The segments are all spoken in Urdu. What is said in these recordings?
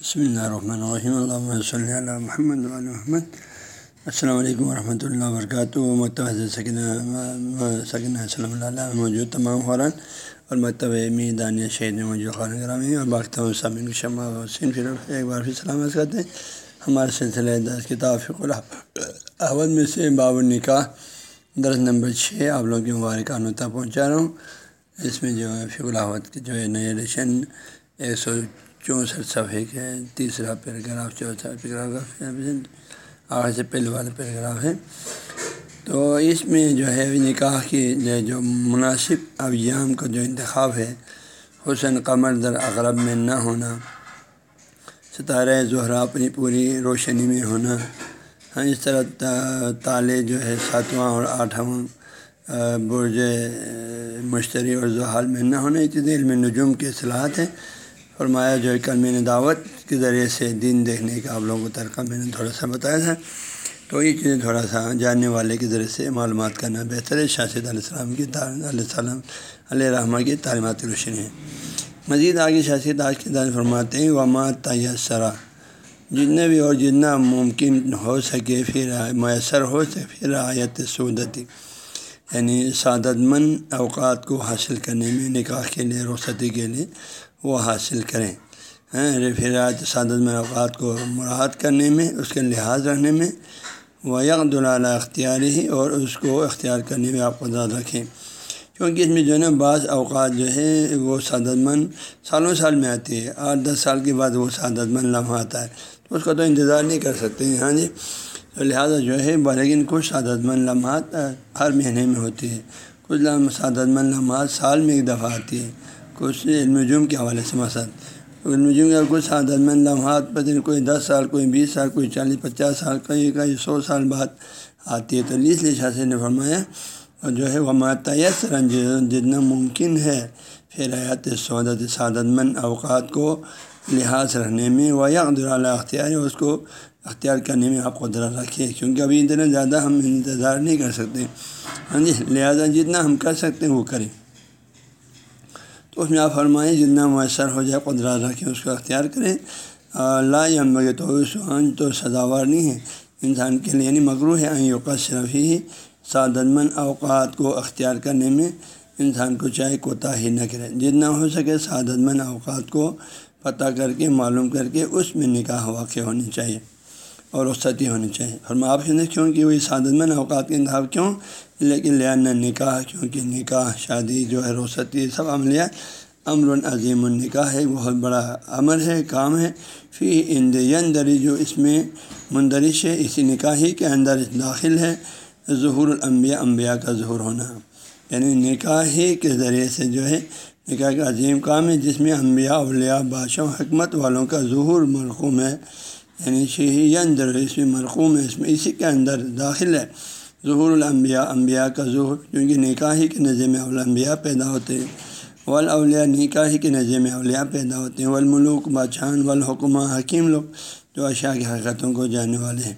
بسم اللہ الرحمن الرحیم اللہ صلی اللہ محمد محمد السلام علیکم ورحمۃ اللہ وبرکاتہ مکتب سکن السلام اللہ موجود تمام خوران اور مکتب دانیہ شہید میں موجود خان گرامی اور باقی تمام سامعین شمع حسین پھر ایک بار پھر سلامت کرتے ہیں ہمارے سلسلہ دس کتاب فق احمد میں سے باب النکاح درس نمبر چھ آپ لوگوں کی مبارک نوتا پہنچا رہا ہوں اس میں جو ہے فق الحمد کی جو ہے نئی ایڈیشن ایک سو چونسٹھ صفحے کے تیسرا پیراگراف، چوتھا پیراگراف آخر سے پہلے والا پیراگراف ہے۔ تو اس میں جو ہے نکاح کی جو مناسب اویام کا جو انتخاب ہے، حسن قمر در اغرب میں نہ ہونا، ستارہ زہرا اپنی پوری روشنی میں ہونا ہاں اس طرح تالے جو ہے، ساتواں اور آٹھواں برج مشتری اور زحال میں نہ ہونا یہ چیزیں علم نجوم کی اصلاحات ہیں۔ فرمایا، جو ہے کل میں نے دعوت کے ذریعے سے دین دیکھنے کا آپ لوگوں کو ترقہ میں نے تھوڑا سا بتایا تھا۔ تو یہ چیزیں تھوڑا سا جاننے والے کے ذریعے سے معلومات کرنا بہتر ہے۔ شاشد علیہ السلام کی علیہ السلام، علیہ رحمٰ کی تعلیمات روشنی ہے مزید آگے شاشد آج کے دار فرماتے ہیں، وما تیسرا جتنے بھی اور جتنا ممکن ہو سکے، پھر میسر ہو سکے، پھر آیت سعودتی یعنی سعادت مند اوقات کو حاصل کرنے میں، نکاح کے لیے، رخصتی کے لیے۔ وہ حاصل کریں۔ ہاں، رفیرات سعادت میں اوقات کو مراحت کرنے میں، اس کے لحاظ رہنے میں وہ یک دلالہ اختیاری ہی اور اس کو اختیار کرنے میں آپ کو زیادہ رکھیں۔ کیونکہ اس میں جو ہے نا، بعض اوقات جو ہے، وہ سعادت مند سالوں سال میں آتی ہے۔ آٹھ دس سال کے بعد وہ سعادت مند لمحہ آتا ہے۔ تو اس کا تو انتظار نہیں کر سکتے ہیں۔ ہاں جی؟ تو لہٰذا جو ہے لیکن کچھ سعادت مند لمحات، ہر مہینے میں ہوتی ہے۔ کچھ سعادت مند لمحات سال میں ایک دفعہ آتی ہے۔ کچھ علم جم کے حوالے سے مسئلہ علم جم کا کچھ عادت مند لمحات پتہ کوئی دس سال، کوئی بیس سال، کوئی چالیس، پچاس سال، کئی کئی سو سال بعد آتی ہے تو اس لیے شاہ نے فرمایا، اور جو ہے وہ ماتیس جتنا ممکن ہے، پھر حیات سعودت سعادت مند اوقات کو لحاظ رکھنے میں وہ اعلیٰ اختیار، اس کو اختیار کرنے میں آپ قدرت رکھیے کیونکہ ابھی اتنا زیادہ ہم انتظار نہیں کر سکتے۔ ہاں جی لہٰذا جتنا ہم کر سکتے ہیں وہ کریں۔ تو اس میں آپ فرمائیں جتنا میسر ہو جائے قدرت رکھیں اس کو اختیار کریں۔ لا بگے تو تو سزاوار نہیں ہے۔ انسان کے لیے یعنی مغرو ہے۔ اوقات صرف ہی سعادت مند اوقات کو اختیار کرنے میں انسان کو چاہے کوتا ہی نہ کرے۔ جتنا ہو سکے سعادت مند اوقات کو پتہ کر کے، معلوم کر کے اس میں نکاح واقع ہونی چاہیے۔ اور رخصتی ہونی چاہیے۔ اور آپ سے کیوں کہ وہی سعادت مند اوقات کے انتخاب کیوں، لیکن لیا نکاح، کیونکہ نکاح، شادی جو ہے، رخصتی سب عملیہ امر العظیم النکاح ہے۔ بہت بڑا امر ہے، کام ہے۔ فی اندری جو اس میں مندرش ہے، اسی نکاحی کے اندر داخل ہے۔ ظہور الانبیاء، انبیاء کا ظہور ہونا۔ یعنی نکاحی کے ذریعے سے جو ہے، نکاح کا عظیم کام ہے، جس میں انبیاء، اولیاء، بادشاہ، حکمت والوں کا ظہور مرقوم ہے۔ یعنی شہی اندر اس میں مرقوم ہے اس میں اسی کے اندر داخل ہے ظہور الانبیاء انبیاء کا ظہور کیونکہ نکاحی کے نظر میں اولانبیاء پیدا ہوتے ہیں ولاولیاء نکاحی کے نظر میں اولیاء پیدا ہوتے ہیں والملوک بادشاہ والحکمہ حکیم لوگ جو اشیاء کی حقیقتوں کو جاننے والے ہیں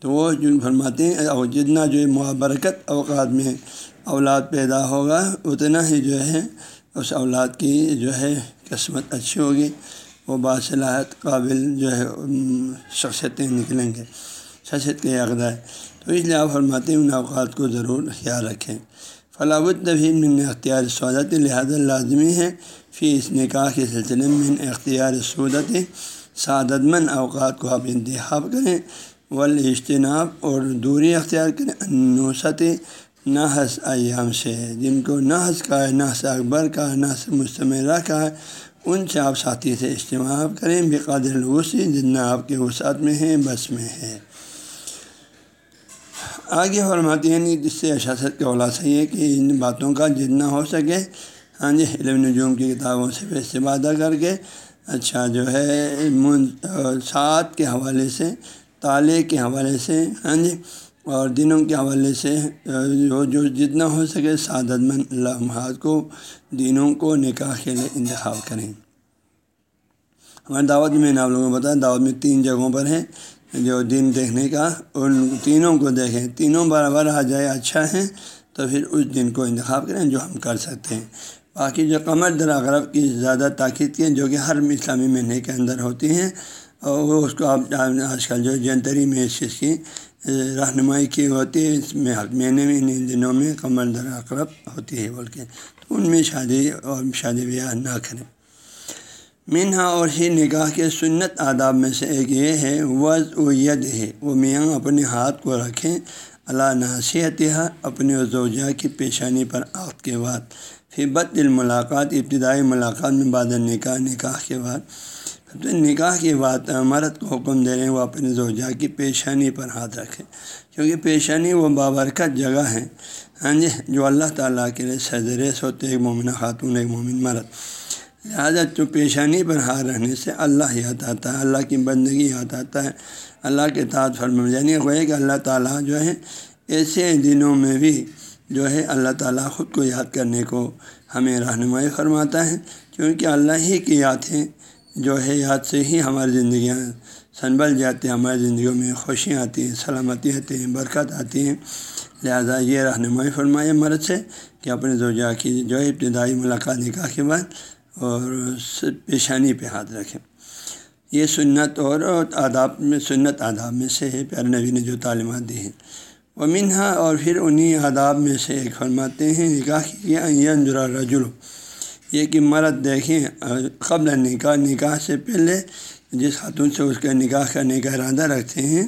تو وہ جو فرماتے ہیں اور جتنا جو ہے اوقات میں اولاد پیدا ہوگا اتنا ہی جو ہے اس اولاد کی جو ہے قسمت اچھی ہوگی وہ باصلاحت قابل جو ہے شخصیتیں نکلیں گے، شخصیت کے اقدار تو اس لیے آپ فرماتے ہیں ان اوقات کو ضرور خیال رکھیں۔ فلاح الطفین من اختیار سعودت لہٰذا لازمی ہے فی اس نکاح کے سلسلے میں اختیار سعودت سعادت مند اوقات کو آپ انتخاب کریں۔ والاجتناب اور دوری اختیار کریں۔ نوسط نحس ایام سے۔ جن کو نحس کا ہے، نحس اکبر کا ہے، نحس مستمرہ کا ہے ان سے آپ ساتھی سے اجتماع کریں بقادر الوسی جتنا آپ کے وسعت میں ہے بس میں ہے۔ آگے فرماتے ہیں یعنی جس سے اشاست کا خلاصہ یہ کہ ان باتوں کا جتنا ہو سکے ہاں جی علم نجوم کی کتابوں سے استفادہ کر کے اچھا جو ہے سات کے حوالے سے، تالے کے حوالے سے ہاں جی اور دنوں کے حوالے سے جو جو جتنا ہو سکے سعادت مند لمحات کو، دنوں کو نکاح کے لیے انتخاب کریں۔ ہماری دعوت میں نے آپ لوگوں کو بتایا، دعوت میں تین جگہوں پر ہیں، جو دن دیکھنے کا، ان تینوں کو دیکھیں۔ تینوں برابر آ جائے اچھا ہے، تو پھر اس دن کو انتخاب کریں جو ہم کر سکتے ہیں۔ باقی جو قمر، در اغرب کی زیادہ تاکید کی، جو کہ ہر اسلامی مہینے کے اندر ہوتی ہیں، اور وہ اس کو آپ آج کل جو جنتری میں اس چیز کی رہنمائی کی ہوتی ہے، اس میں مہینے میں ان دنوں میں قمر در اقرب ہوتی ہے بول کے تو ان میں شادی اور شادی بیاہ نہ کریں۔ مینہا اور ہی نکاح کے سنت آداب میں سے ایک یہ ہے وز و ید ہے۔ وہ میاں اپنے ہاتھ کو رکھیں اللہ نصیحت اپنے زوجہ کی پیشانی پر عقد کے بعد۔ پھر بد الملاقات، ابتدائی ملاقات میں بعد نکاح نکاح کے بعد۔ تو نکاح کی بات مرد کو حکم دے رہے ہیں وہ اپنے زوجہ کی پیشانی پر ہاتھ رکھیں۔ کیونکہ پیشانی وہ بابرکت جگہ ہے۔ ہاں جی جو اللہ تعالیٰ کے لیے سجریس ہوتے، ایک مومنہ خاتون، ایک مومن مرد۔ لہٰذا تو پیشانی پر ہاتھ رہنے سے اللہ یاد آتا ہے، اللہ کی بندگی یاد آتا ہے۔ اللہ کے تعداد فرم یعنی وہ کہ اللہ تعالیٰ جو ہے، ایسے دنوں میں بھی جو ہے، اللہ تعالیٰ خود کو یاد کرنے کو ہمیں رہنمائی فرماتا ہے۔ کیونکہ اللہ ہی کی یاد ہے۔ جو ہے، یاد سے ہی ہماری زندگیاں سنبھل جاتی ہیں ہماری زندگیوں میں خوشیاں آتی ہیں، سلامتی آتی ہیں، برکت آتی ہیں۔ لہذا یہ رہنمائی فرمائے مرد سے کہ اپنے زوجہ کی جو ہے، ابتدائی ملاقات، نکاح کے بعد اور پیشانی پہ ہاتھ رکھیں۔ یہ سنت اور آداب میں، سنت آداب میں سے ہے، پیارے نبی نے جو تعلیمات دی ہیں۔ وہ منہا اور پھر انہی آداب میں سے ایک فرماتے ہیں، نکاح کی انجرا رجل۔ یہ کہ مرد دیکھیں، قبل نکاح نکاح سے پہلے جس خاتون سے اس کا نکاح کرنے کا ارادہ رکھتے ہیں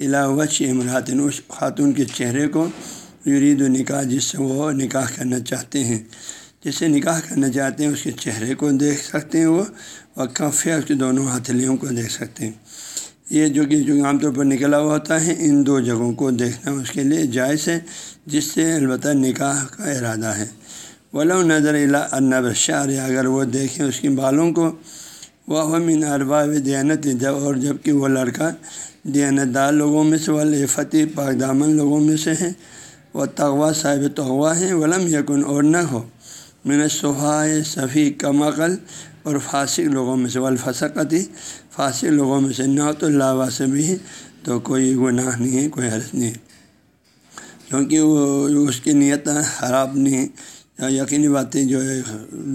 علاوچ امراطن اس خاتون کے چہرے کو یرید و نکاح، جس سے وہ نکاح کرنا چاہتے ہیں۔ جس سے نکاح کرنا چاہتے ہیں، اس کے چہرے کو دیکھ سکتے ہیں وہ اور کافی اس کے دونوں ہتھیلیوں کو دیکھ سکتے ہیں۔ یہ جو کہ جو عام طور پر نکلا ہوا ہوتا ہے، ان دو جگہوں کو دیکھنا اس کے لیے جائز ہے، جس سے البتہ نکاح کا ارادہ ہے۔ ولو نظر النب شعر اگر وہ دیکھیں اس کے بالوں کو وہ من ارباب دیانت جب اور جبکہ وہ لڑکا دیانت دار لوگوں میں سے فتح پاک دامن لوگوں میں سے ہے وہ تغوا صاحب تغوا ہے، ولم یقن اور نہ ہو۔ میں نے صفحۂ صفی کم عقل اور فاسق لوگوں میں سے والفسقتی فاسق لوگوں میں سے نہ تو لاوا سے بھی تو کوئی گناہ نہیں ہے، کوئی حرض نہیں ہے۔ کیونکہ وہ اس کی نیت خراب نہیں ہے۔ ہاں، یقینی باتیں جو ہے،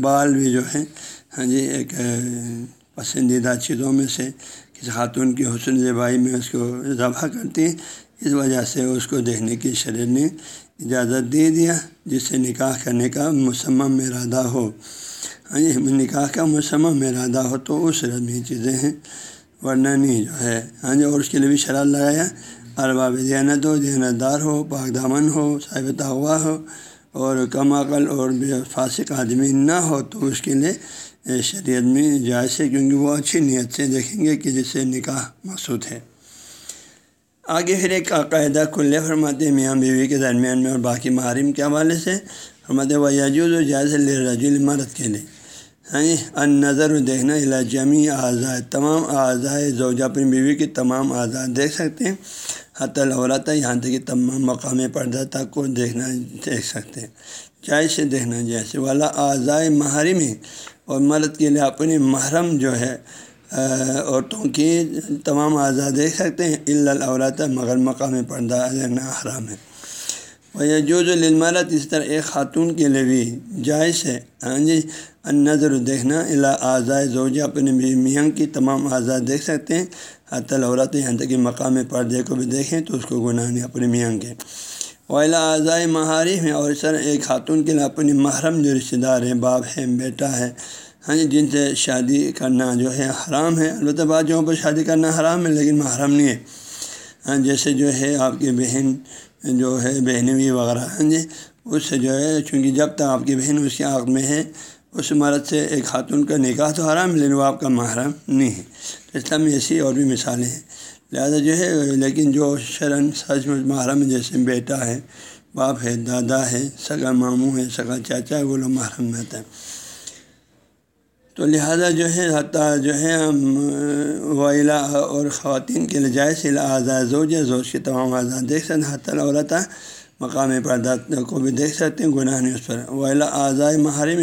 بال بھی جو ہے ہاں جی ایک پسندیدہ چیزوں میں سے کسی خاتون کی حسن زبائی میں اس کو ذبح کرتی ہے اس وجہ سے اس کو دیکھنے کی شریر نے اجازت دے دیا، جس سے نکاح کرنے کا مسمم ارادہ ہو۔ ہاں جی نکاح کا مسمم ارادہ ہو تو اس رسمی چیزیں ہیں، ورنہ نہیں جو ہے۔ ہاں جی اور اس کے لیے بھی شرح لگایا۔ ارباب دیانت ہو دیانت دار ہو، پاک دامن ہو صاحب تغوا ہو۔ اور کم عقل اور فاسق آدمی نہ ہو تو اس کے لیے شریعت میں جائز ہے، کیونکہ وہ اچھی نیت سے دیکھیں گے کہ جس سے نکاح مقصود ہے۔ آگے پھر ایک قاعدہ کلیہ فرماتے میاں بیوی کے درمیان میں اور باقی محرم کے حوالے سے۔ فرماتے و یجوز و جائز رجول مرد کے لیے۔ یعنی ہاں جی ان نظر دیکھنا الا جمی اعضاء، تمام اعضاء زوجہ اپنی بیوی کی تمام اعضاء دیکھ سکتے ہیں حت العورت یہاں تک کہ تمام مقام پردہ تک کو دیکھنا، دیکھ سکتے ہیں۔ جائز سے دیکھنا جیسے والا اعضاء محرم ہے اور مرد کے لیے اپنی محرم جو ہے عورتوں کی تمام اعضاء دیکھ سکتے ہیں اللہ مگر مقام پردہ دیکھنا حرام ہے وہ جو جو للمرت اس طرح ایک خاتون کے لیے بھی جائز ہے ہاں جی نظر دیکھنا اللہ اعضاء زوجہ، اپنے میاں کی تمام اعضاء دیکھ سکتے ہیں، حتی العورت یہاں تک کہ مقام پردے کو بھی دیکھیں تو اس کو گناہ نہیں، اپنے میاں کے۔ ولا اعضاء مہارف ہیں، اور اس طرح ایک خاتون کے لیے اپنی محرم جو رشتہ دار ہیں، باپ ہے، بیٹا ہے ہاں جی جن سے شادی کرنا جو ہے حرام ہے۔ البتہ بعض جگہوں پر شادی کرنا حرام ہے، لیکن محرم نہیں ہے۔ ہاں جیسے جو ہے آپ کی بہن جو ہے بہنوی وغیرہ ہاں جی؟ اس سے جو ہے، چونکہ جب تک آپ کی بہن اس کے عقد میں ہے، اس مرد سے ایک خاتون کا نکاح تو حرام، لیکن وہ آپ کا محرم نہیں ہے۔ تو اسلام میں ایسی اور بھی مثالیں ہیں۔ لہٰذا جو ہے، لیکن جو شرن سچ میں محرم جیسے بیٹا ہے، باپ ہے، دادا ہے، سگا ماموں ہے، سگا چاچا ہے، وہ لوگ محرم میں آتا ہے تو لہٰذا جو ہے، حتیٰ جو ہے ویلا اور خواتین کے لیے جائز آزاد زوج زوج کے تمام آزاد دیکھ سکتے ہیں۔ حتیٰ عورت مقامی پردات کو بھی دیکھ سکتے ہیں، گناہ نہیں اس پر۔ ویلا آزائے محرم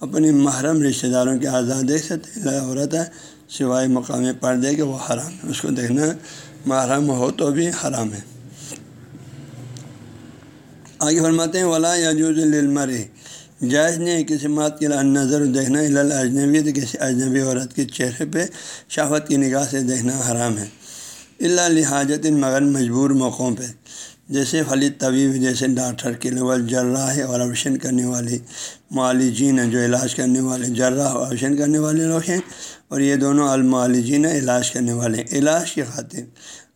اپنی محرم رشتہ داروں کے آزاد دیکھ سکتے ہیں۔ عورت ہے سوائے مقامی پردے کے، وہ حرام ہے۔ اس کو دیکھنا محرم ہو تو بھی حرام ہے۔ آگے فرماتے ہیں، ولا یاجوز المر جائز نے کسی بات کے نظر دیکھنا اجنبی تو کسی اجنبی عورت کے چہرے پہ شہوت کی نگاہ سے دیکھنا حرام ہے۔ اللہ لحاظت مگر مجبور موقعوں پہ، جیسے فلید طبیب، جیسے ڈاکٹر کے لیول جراح اور آپریشن کرنے والی معالجین ہیں جو علاج کرنے والے جراح اور آپریشن کرنے والے لوگ ہیں اور یہ دونوں المعالجین علاج کرنے والے علاج کی خاطر،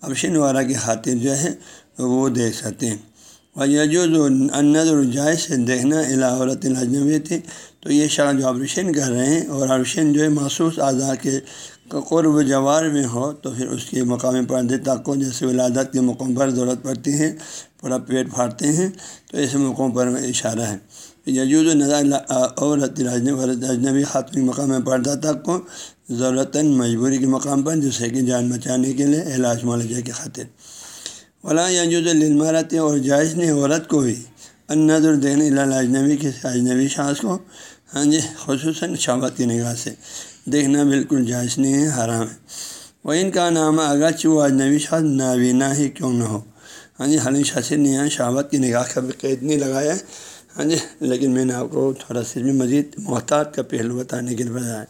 آپریشن وغیرہ کی خاطر جو ہے وہ دیکھ سکتے ہیں۔ اور یہ جو جائز سے دیکھنا عورت الاجنبی تھی تو یہ شخص جو آپریشن کر رہے ہیں اور آپریشن جو ہے مخصوص اعضاء کے قرب جوار میں ہو تو پھر اس کے مقامی پردے تک کو جیسے ولادت کے موقعوں پر ضرورت پڑتی ہے پورا پیٹ پھاڑتے ہیں، تو ایسے موقعوں پر اشارہ ہے۔ یجوز و نظر عورت اجنبی خاتون مقام پردہ تک کو ضرورت مجبوری کے مقام پر جسے کہ جان بچانے کے لیے علاج معالجہ کی خاطر۔ ولا یجوز المارت اور جائز نے عورت کو بھی ان نظر دیکھنے اجنبی کے اجنبی شاذ کو۔ ہاں جی خصوصاً شابت کی نگاہ سے۔ دیکھنا بالکل جائز نہیں ہے، حرام ہے۔ وہ ان کا نام اگرچہ وہ اجنبی شاذ نابینا ہی کیوں نہ ہو۔ ہاں جی حلی شاثر نے یہاں شہابت کی نگاہ کا بھی قید نہیں لگایا۔ ہے ہاں جی لیکن میں نے آپ کو تھوڑا سا میں مزید محتاط کا پہلو بتانے کے لیے بتایا۔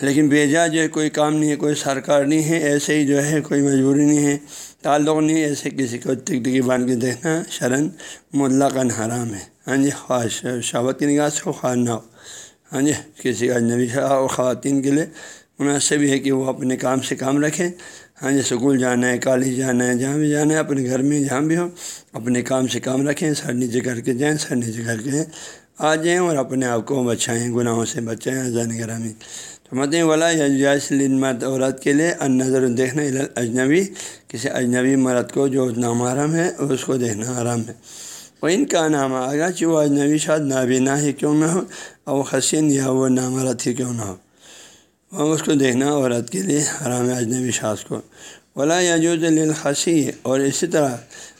لیکن بیجا جو ہے، کوئی کام نہیں ہے، کوئی سرکار نہیں ہے، ایسے ہی جو ہے، کوئی مجبوری نہیں ہے۔ تعلق نہیں ایسے کسی کو ٹک ٹکی باندھ کے دیکھنا شرن مطلق حرام ہے۔ ہاں جی خواہش شہوت کی نگاہ سے خواہ نہ ہو۔ ہاں جی کسی اجنبی اور خواتین کے لیے مناسب ہے کہ وہ اپنے کام سے کام رکھیں۔ ہاں جی اسکول جانا ہے، کالج جانا ہے، جہاں بھی جانا ہے، اپنے گھر میں جہاں بھی ہو، اپنے کام سے کام رکھیں، سر نیچے کر کے جائیں، سر نیچے کر کے آ جائیں اور اپنے آپ کو بچائیں، گناہوں سے بچائیں زین گرامی۔ تو مت والا یا مرد عورت کے لیے ان نظر دیکھنا اجنبی کسی اجنبی مرد کو جو نامحرم ہے، اس کو دیکھنا آرام ہے۔ وہ ان کا نام اگرچہ وہ اجنبی شاد نابینا ہی کیوں نہ ہو اور حسین یا وہ نامرد ہی کیوں نہ ہو۔ وہ اس کو دیکھنا عورت کے لیے حرام اجنبی شاذ کو۔ ولا یاجوز الخسی اور اسی طرح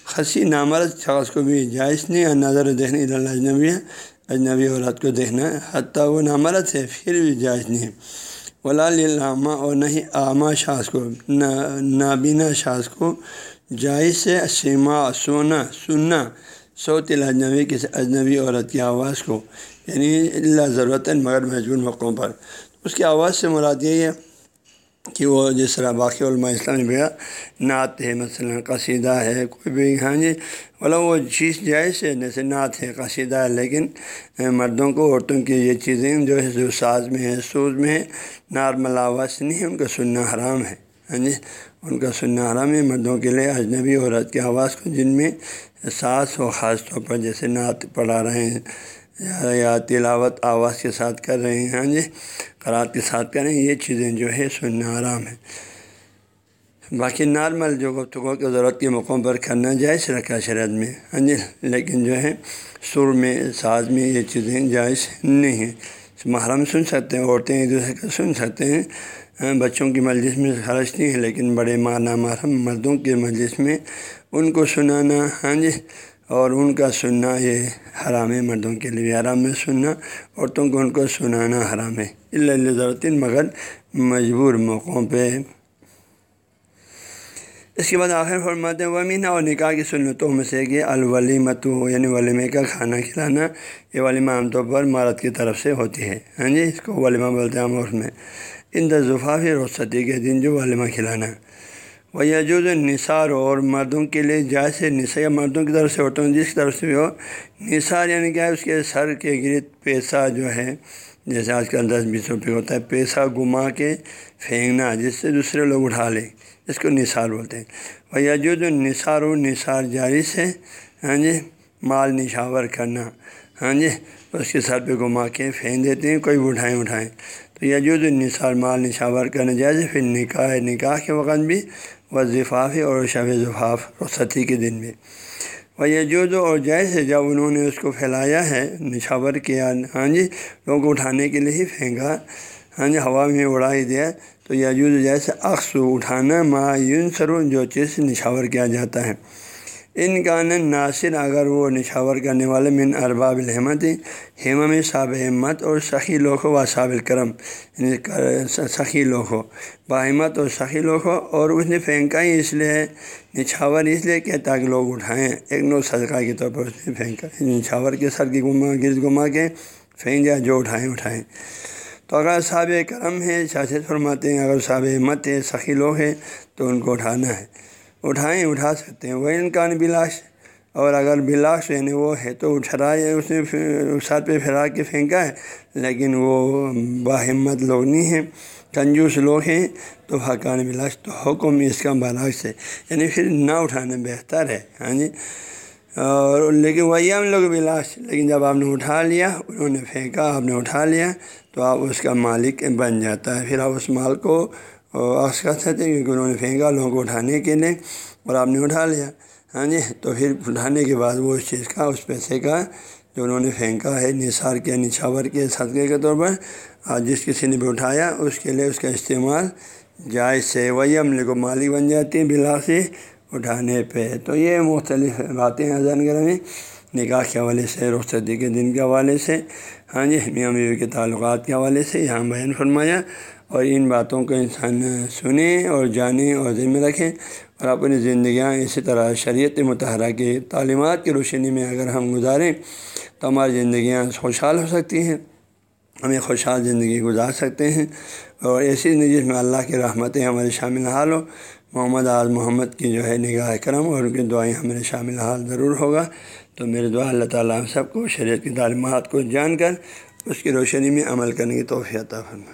خسی نامرد شخص کو بھی جائز نہیں نظر دیکھنے اجنبی ہے۔ اجنبی عورت کو دیکھنا حتیٰ وہ نامرد ہے، پھر بھی جائز نہیں ولا لامہ اور نہیں عامہ شاذ کو نابینا شاذ کو جائز سے سیما، سونا، سننا سوت اجنبی کسی اجنبی عورت کی آواز کو یعنی اللہ ضرورت مگر مجبور موقعوں پر۔ اس کی آواز سے مراد یہ ہے کہ وہ جس طرح باقی علماء اسلام بھی نعت ہے، مثلا قصیدہ ہے، کوئی بھی ہاں جی بولا وہ چیز جائز ہے، جیسے نعت ہے، قصیدہ ہے، لیکن مردوں کو، عورتوں کی یہ چیزیں جو ہے، جو ساز میں ہے سوز میں ہے نارمل آواز نہیں ہے، ان کا سننا حرام ہے ہاں جی ان کا سننا حرام ہے، مردوں کے لیے اجنبی عورت کی آواز کو جن میں ساز ہو، خاص طور پر جیسے نعت پڑھا رہے ہیں یا تلاوت آواز کے ساتھ کر رہے ہیں۔ ہاں جی قرات کے ساتھ کریں یہ چیزیں جو ہے سننا آرام ہے باقی نارمل جو گفتگو کی ضرورت کے موقعوں پر کرنا جائز رکھا شرط میں۔ ہاں جی لیکن جو ہے، سر میں، ساز میں یہ چیزیں جائز نہیں ہیں۔ محرم سن سکتے ہیں، عورتیں ایک دوسرے کا سن سکتے ہیں۔ ہاں، بچوں کی مجلس میں خرچ نہیں ہے، لیکن بڑے مانا محرم مردوں کے مجلس میں ان کو سنانا۔ ہاں جی اور ان کا سننا یہ حرام ہے مردوں کے لیے بھی حرام میں سننا، عورتوں کو ان کو سنانا حرام ہے۔ اللہ ضرورت مگر مجبور موقعوں پہ۔ اس کے بعد آخر فرماتے ہیں ومینہ اور نکاح کی سنتوں میں سے کہ الولیمت یعنی ولیمے کا کھانا کھلانا، یہ ولیمہ عام طور پر مرد کی طرف سے ہوتی ہے۔ ہاں جی اس کو ولیمہ بولتے ہیں عام میں۔ ان دفافی رخصتی کے دن جو ولیمہ کھلانا۔ وہ یجوز نثار اور مردوں کے لیے جیسے نثار مردوں کی طرف سے عورتوں جس طرف سے بھی ہو۔ نثار یعنی کیا ہے اس کے سر کے گرد پیسہ جو ہے، جیسے آج کل دس بیس روپئے ہوتا ہے، پیسہ گما کے پھینکنا، جس سے دوسرے لوگ اٹھا لیں۔ اس کو نثار بولتے ہیں۔ وہ یجوز نثار و نثار جاری سے ہاں جی مال نشاور کرنا۔ ہاں جی اس کے سر پہ گھما کے پھینک دیتے ہیں، کوئی اٹھائیں اٹھائیں۔ تو یجوز نثار مال نشاور کرنا جائز پھر نکاح نکاح کے وقت بھی وظفافی اور شب ظفاف رخصتی کے دن میں۔ وہ یہ جو جو اور جیسے ہے جب انہوں نے اس کو پھیلایا ہے، نشاور کیا۔ ہاں جی لوگ اٹھانے کے لیے ہی پھینکا۔ ہاں جی ہوا میں اڑا ہی دیا۔ تو یجوز جیسے عکس اٹھانا معین سرو جو چیز نشاور کیا جاتا ہے۔ ان کا ناصر اگر وہ نشاور کرنے والے من ارباب الحمت ہیما میں صاب ہمت اور سخی لوگ ہو و صاب الکرم یعنی سخی لوگ ہو باہمت اور سخی لوگ ہو اور اس نے پھینکا ہی اس لیے نچھاور اس لیے کہ تاکہ لوگ اٹھائیں۔ ایک نو صدقہ کے طور پر اس نے پھینکا۔ نچھاور کے سر کی گما، گرد گما کے پھینک جائے جو اٹھائیں اٹھائیں۔ تو اگر صاب کرم ہے شاست فرماتے ہیں، اگر صاب ہمت ہے سخی لوگ ہیں، تو ان کو اٹھانا ہے۔ اٹھائیں، اٹھا سکتے ہیں۔ وہ انکان بلاش اور اگر بلاش یعنی وہ ہے تو اٹھا ہے اس نے سر پہ پھیلا کے پھینکا ہے لیکن وہ باہمت لوگ نہیں ہیں، کنجوس لوگ ہیں۔ تو حقان بلاش تو حکم اس کا بلاش ہے۔ یعنی پھر نہ اٹھانا بہتر ہے۔ ہاں جی؟ اور لیکن وہی ہم لوگ بلاش لیکن جب آپ نے اٹھا لیا، انہوں نے پھینکا، آپ نے اٹھا لیا تو آپ اس کا مالک بن جاتا ہے۔ پھر آپ اس مال کو عکس کر سکتے ہیں کیونکہ انہوں نے پھینکا، لوگوں کو اٹھانے کے لیے، اور آپ نے اٹھا لیا۔ ہاں جی؟ تو پھر اٹھانے کے بعد وہ اس چیز کا، اس پیسے کا جو انہوں نے پھینکا ہے، نثار کے، نچھاور کے، صدقے کے طور پر، اور جس کسی نے بھی اٹھایا، اس کے لیے اس کا استعمال جائز سے وہی عملے کو مالک بن جاتی ہے بلا سے اٹھانے پہ۔ تو یہ مختلف باتیں ہیں۔ زنگر میں نکاح کے حوالے سے، رخصتی کے دن کے حوالے سے ہاں جی میاں بیوی کے تعلقات کے حوالے سے یہاں بیان فرمایا اور ان باتوں کو انسان سنیں اور جانیں اور ذمہ رکھیں اور اپنی زندگیاں اسی طرح شریعت متحرہ کی تعلیمات کی روشنی میں اگر ہم گزاریں تو ہماری زندگیاں خوشحال ہو سکتی ہیں، ہمیں خوشحال زندگی گزار سکتے ہیں اور ایسی زندگی جس میں اللہ کی رحمتیں ہمارے شامل حال ہو محمد آج محمد کی جو ہے نگاہ کرم اور ان کی دعائیں ہمارے شامل حال ضرور ہوگا۔ تو میرے دعا اللہ تعالیٰ ہم سب کو شریعت کی تعلیمات کو جان کر اس کی روشنی میں عمل کرنے کی توفیع فرمائے۔